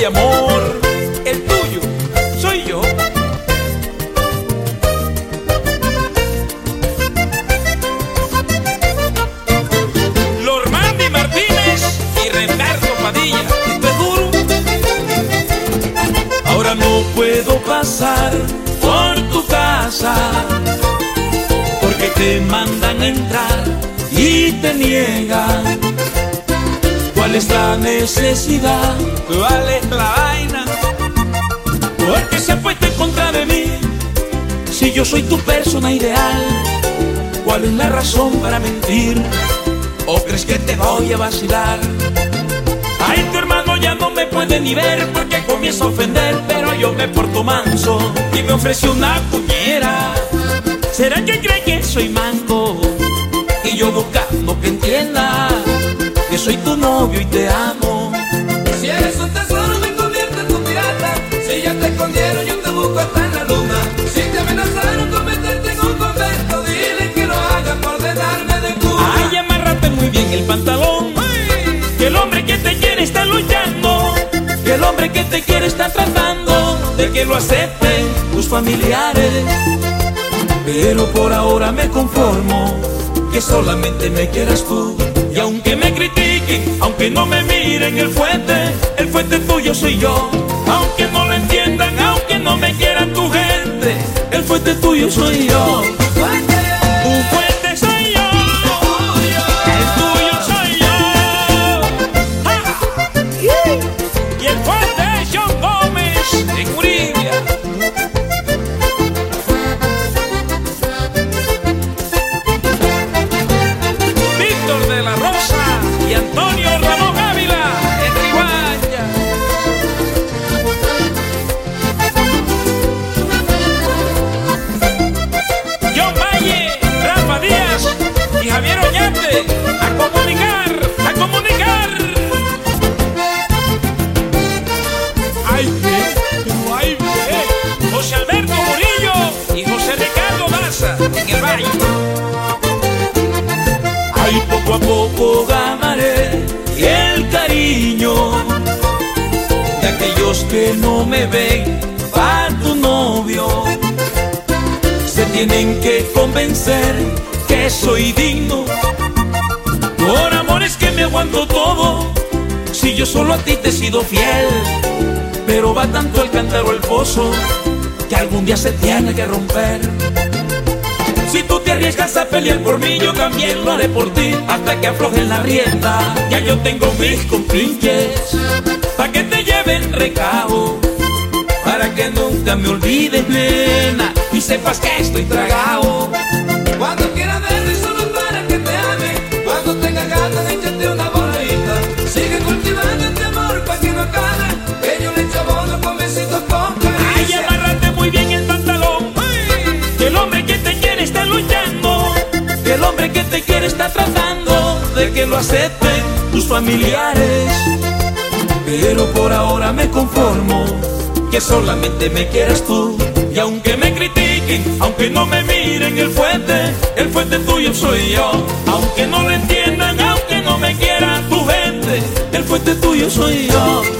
Ay, amor, el tuyo soy yo. Lormandi Martínez y Renberto Padilla. Es duro. Ahora no puedo pasar por tu casa porque te mandan entrar y te niegan. ¿Cuál es la necesidad? ¿Cuál es la vaina? Porque se puesto en contra de mí si yo soy tu persona ideal. ¿Cuál es la razón para mentir? ¿O crees que te voy a vacilar? Ay, tu hermano ya no me puede ni ver porque comienza a ofender, pero yo me porto manso y me ofreció una puñera. ¿Será que cree que soy manco? Y yo buscando novio y te amo. Si eres un tesoro me convierto en tu pirata Si ya te escondieron yo te busco hasta en la luna Si te amenazaron con meterte en un convento Dile que lo hagan por denarme de cuna Ay, amárrate muy bien el pantalón. Que el hombre que te quiere está luchando. Que el hombre que te quiere está tratando de que lo acepten tus familiares. Pero por ahora me conformo que solamente me quieras tú. Y aunque me critiquen, aunque no me miren el fuerte, el fuerte tuyo soy yo. Aunque no lo entiendan, aunque no me quieran tu gente, el fuerte tuyo soy yo. Rosa y Antonio Ramón Ávila en Riguaya. John Valle, Rafa Díaz y Javier Oñate a comunicar, a comunicar. ¡Ay, qué! ¡Ay! José Alberto Murillo y José Ricardo Daza en el Valle. Aquellos que no me ven para tu novio. Se tienen que convencer que soy digno. Por amores que me aguanto todo, si yo solo a ti te he sido fiel. Pero va tanto el cántaro el pozo que algún día se tiene que romper. Si tú te arriesgas a pelear por mí, yo también lo haré por ti hasta que aflojen la rienda. Ya yo tengo mis compinches para que te lleven recao, para que nunca me olvides, nena, y sepas que estoy tragado. Cuando quieras verme solo para que te ame Cuando tengas ganas de echarte una voladita Sigue cultivando este amor pa' que no acabe Que yo le echo abono con besitos con Ay, caricia amárrate muy bien el pantalón. Que el hombre que te quiere está luchando. Que el hombre que te quiere está tratando de que lo acepten tus familiares. Pero por ahora me conformo que solamente me quieras tú. Y aunque me critiquen, aunque no me miren el fuerte, el fuerte tuyo soy yo. Aunque no lo entiendan, aunque no me quieran tu gente, el fuerte tuyo soy yo.